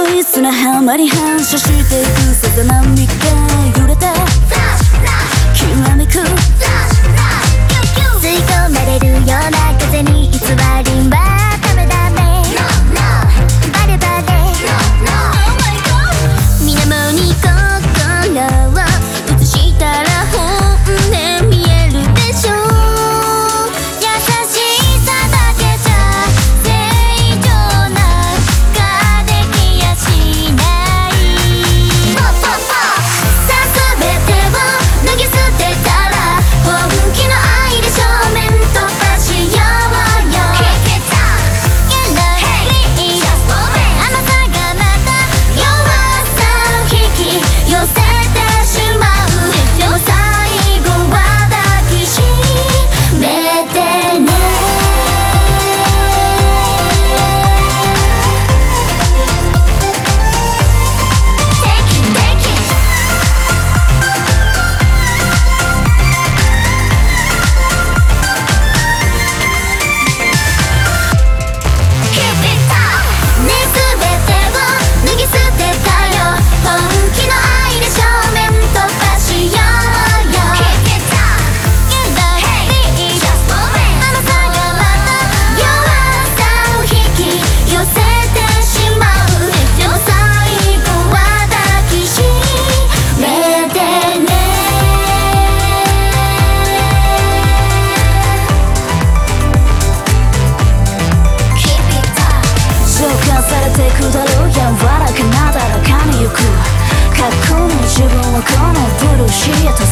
白い砂浜に反射していくさざ波が揺れててくだろう柔らかなだらかに行く。過去の自分はこのブルーシート